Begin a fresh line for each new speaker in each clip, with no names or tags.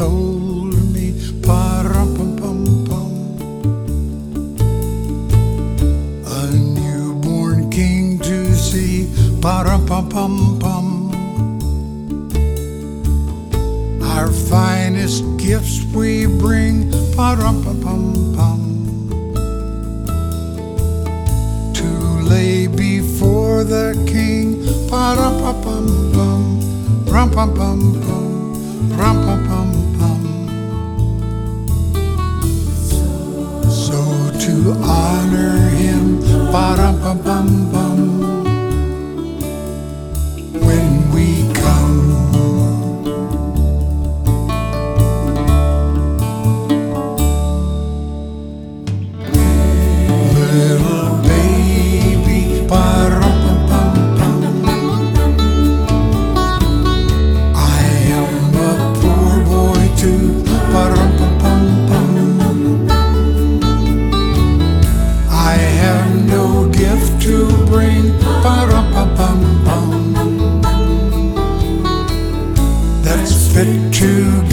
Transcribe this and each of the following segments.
told me, pa-rum-pum-pum-pum, a newborn king to see, pa-rum-pum-pum-pum. Our finest gifts we bring, pa-rum-pum-pum-pum, to lay before the king, pa-rum-pum-pum-pum, honor him, ba-dum-bum-bum-bum,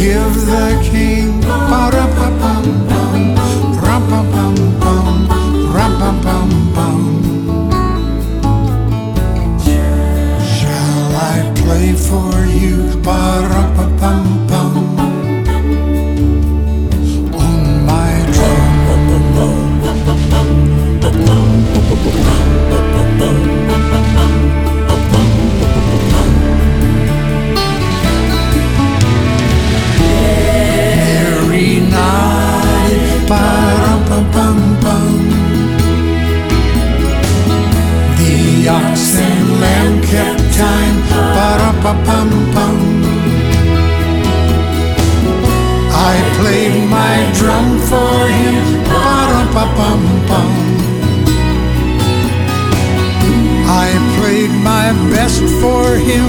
give the king, and lamb kept time, ba-dum-bum-bum-bum. I played my drum for him, ba-dum-bum-bum-bum. I played my best for him,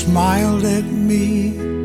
smiled at me.